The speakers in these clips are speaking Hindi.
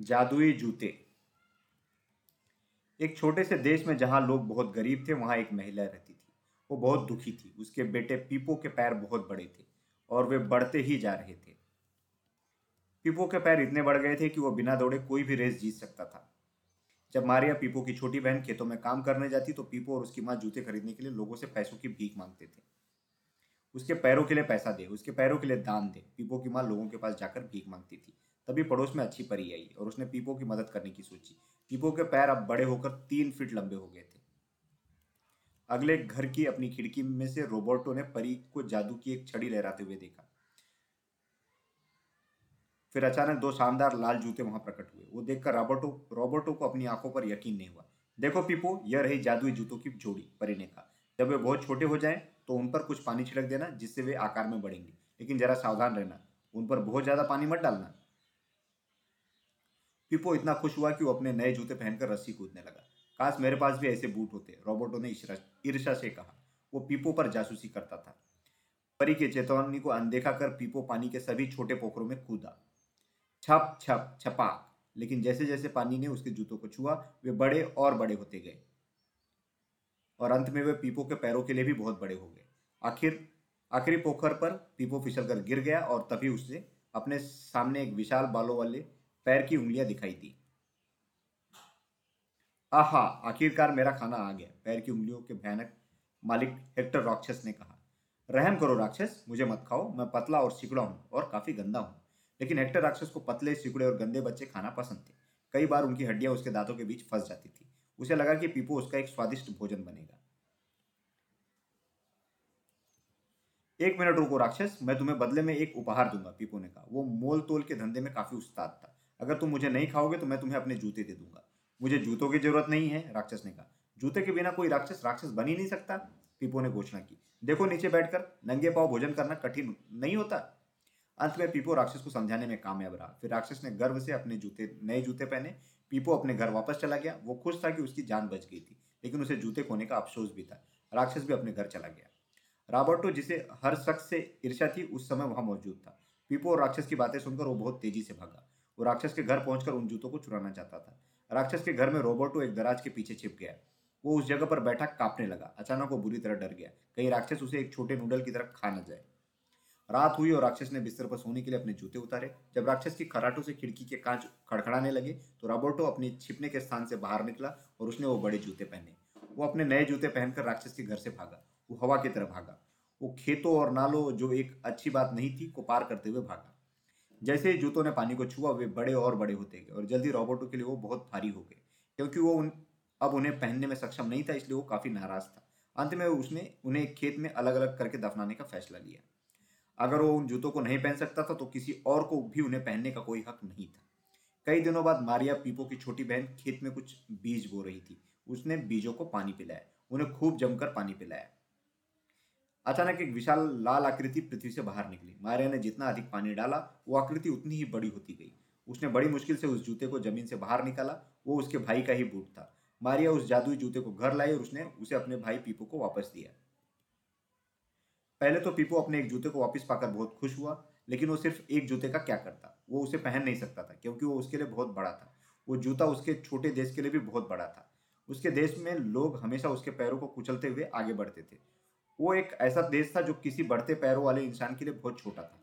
जादुई जूते। एक छोटे से देश में जहाँ लोग बहुत गरीब थे, वहाँ एक महिला रहती थी। वो बहुत दुखी थी। उसके बेटे पीपो के पैर बहुत बड़े थे और वे बढ़ते ही जा रहे थे। पीपो के पैर इतने बढ़ गए थे कि वो बिना दौड़े कोई भी रेस जीत सकता था। जब मारिया पीपो की छोटी बहन खेतों में काम करने जाती तो पीपो और उसकी माँ जूते खरीदने के लिए लोगों से पैसों की भीख मांगते थे। उसके पैरों के लिए पैसा दे, उसके पैरों के लिए दान दे, पीपो की माँ लोगों के पास जाकर भीख मांगती थी। तभी पड़ोस में अच्छी परी आई और उसने पीपो की मदद करने की सोची। पीपो के पैर अब बड़े होकर तीन फीट लंबे हो गए थे। अगले घर की अपनी खिड़की में से रोबोटो ने परी को जादू की एक छड़ी लहराते हुए देखा। फिर अचानक दो शानदार लाल जूते वहाँ प्रकट हुए। वो देखकर रॉबर्टो रॉबर्टो को अपनी आँखों पर यकीन नहीं हुआ। देखो पीपो, यह रही जादुई जूतों की जोड़ी, परी ने कहा। जब वे बहुत छोटे हो जाएँ तो उन पर कुछ पानी छिड़क देना, जिससे वे आकार में बढ़ेंगे। लेकिन जरा सावधान रहना, उन पर बहुत ज़्यादा पानी मत डालना। पिपो इतना खुश हुआ कि वो अपने नए जूते पहनकर रस्सी कूदने लगा काश मेरे पास भी ऐसे बूट होते रॉबर्टो ने ईर्षा से कहा वो पीपो पर जासूसी करता था परी के चेतावनी को अनदेखा कर पीपो पानी के सभी छोटे पोखरों में कूदा छप छप छपाक लेकिन जैसे जैसे पानी ने उसके जूतों को छुआ वे बड़े और बड़े होते गए और अंत में वे पीपो के पैरों के लिए भी बहुत बड़े हो गए आखिर आखिरी पोखर पर पीपो फिसल कर गिर गया और तभी उससे अपने सामने एक विशाल बालों वाले पैर की उंगलियाँ दिखाई दी। आहा, आखिरकार मेरा खाना आ गया, पैर की उंगलियों के भयानक मालिक हेक्टर राक्षस ने कहा। रहम करो राक्षस, मुझे मत खाओ, मैं पतला और सिकुड़ा हूँ और काफ़ी गंदा हूँ। लेकिन हेक्टर राक्षस को पतले, सिकुड़े और गंदे बच्चे खाना पसंद थे। कई बार उनकी हड्डियाँ उसके दांतों के बीच फंस जाती थी। उसे लगा कि पीपू उसका एक स्वादिष्ट भोजन बनेगा। एक मिनट रुको राक्षस, मैं तुम्हें बदले में एक उपहार दूँगा, पीपू ने कहा। वो मोल तोल के धंधे में काफ़ी उस्ताद था। अगर तुम मुझे नहीं खाओगे तो मैं तुम्हें अपने जूते दे दूँगा। मुझे जूतों की ज़रूरत नहीं है, राक्षस ने कहा। जूते के बिना कोई राक्षस राक्षस बन ही नहीं सकता, पीपो ने घोषणा की। देखो, नीचे बैठकर नंगे पाव भोजन करना कठिन नहीं होता। अंत में पीपो राक्षस को समझाने में कामयाब रहा। फिर राक्षस ने गर्व से अपने जूते, नए जूते पहने। पीपो अपने घर वापस चला गया। वो खुश था कि उसकी जान बच गई थी, लेकिन उसे जूते खोने का अफसोस भी था। राक्षस भी अपने घर चला गया। रॉबर्टो, जिसे हर शख्स से ईर्षा थी, उस समय वहाँ मौजूद था। पीपो और राक्षस की बातें सुनकर वो बहुत तेज़ी से भागा। वो राक्षस के घर पहुंचकर उन जूतों को चुराना चाहता था। राक्षस के घर में रोबोटो एक दराज के पीछे छिप गया। वो उस जगह पर बैठा कांपने लगा। अचानक वो बुरी तरह डर गया। कहीं राक्षस उसे एक छोटे नूडल की तरफ़ खा न जाए। रात हुई और राक्षस ने बिस्तर पर सोने के लिए अपने जूते उतारे। जब राक्षस की खराटों से खिड़की के कांच खड़खड़ाने लगे तो रॉबर्टो अपने छिपने के स्थान से बाहर निकला और उसने वो बड़े जूते पहने। वो अपने नए जूते पहनकर राक्षस के घर से भागा। वो हवा की तरफ़ भागा। वो खेतों और नालों, जो एक अच्छी बात नहीं थी, को पार करते हुए भागा। जैसे ही जूतों ने पानी को छुआ, वे बड़े और बड़े होते गए और जल्दी रॉबर्टो के लिए वो बहुत भारी हो गए, क्योंकि वो उन, अब उन्हें पहनने में सक्षम नहीं था, इसलिए वो काफ़ी नाराज़ था। अंत में उसने उन्हें खेत में अलग अलग करके दफनाने का फैसला लिया। अगर वो उन जूतों को नहीं पहन सकता था तो किसी और को भी उन्हें पहनने का कोई हक नहीं था। कई दिनों बाद मारिया पीपो की छोटी बहन खेत में कुछ बीज बो रही थी। उसने बीजों को पानी पिलाया, उन्हें खूब जमकर पानी पिलाया। अचानक एक विशाल लाल आकृति पृथ्वी से बाहर निकली। मारिया ने जितना अधिक पानी डाला, वो आकृति उतनी ही बड़ी होती गई। उसने बड़ी मुश्किल से उस जूते को ज़मीन से बाहर निकाला, वो उसके भाई का ही बूट था। मारिया उस जादुई जूते को घर लाई और उसने उसे अपने भाई पीपो को वापस दिया। पहले तो पीपो अपने एक जूते को वापस पाकर बहुत खुश हुआ, लेकिन वो सिर्फ़ एक जूते का क्या करता? वो उसे पहन नहीं सकता था, क्योंकि वो उसके लिए बहुत बड़ा था। वो जूता उसके छोटे देश के लिए भी बहुत बड़ा था। उसके देश में लोग हमेशा उसके पैरों को कुचलते हुए आगे बढ़ते थे। वो एक ऐसा देश था जो किसी बढ़ते पैरों वाले इंसान के लिए बहुत छोटा था।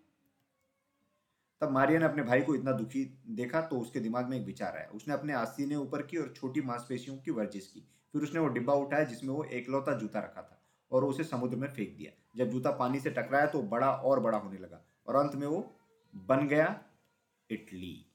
तब मारिया ने अपने भाई को इतना दुखी देखा तो उसके दिमाग में एक विचार आया। उसने अपने आस्तीने ऊपर की और छोटी मांसपेशियों की वर्जिश की। फिर उसने वो डिब्बा उठाया जिसमें वो एकलौता जूता रखा था और उसे समुद्र में फेंक दिया। जब जूता पानी से टकराया तो बड़ा और बड़ा होने लगा और अंत में वो बन गया इटली।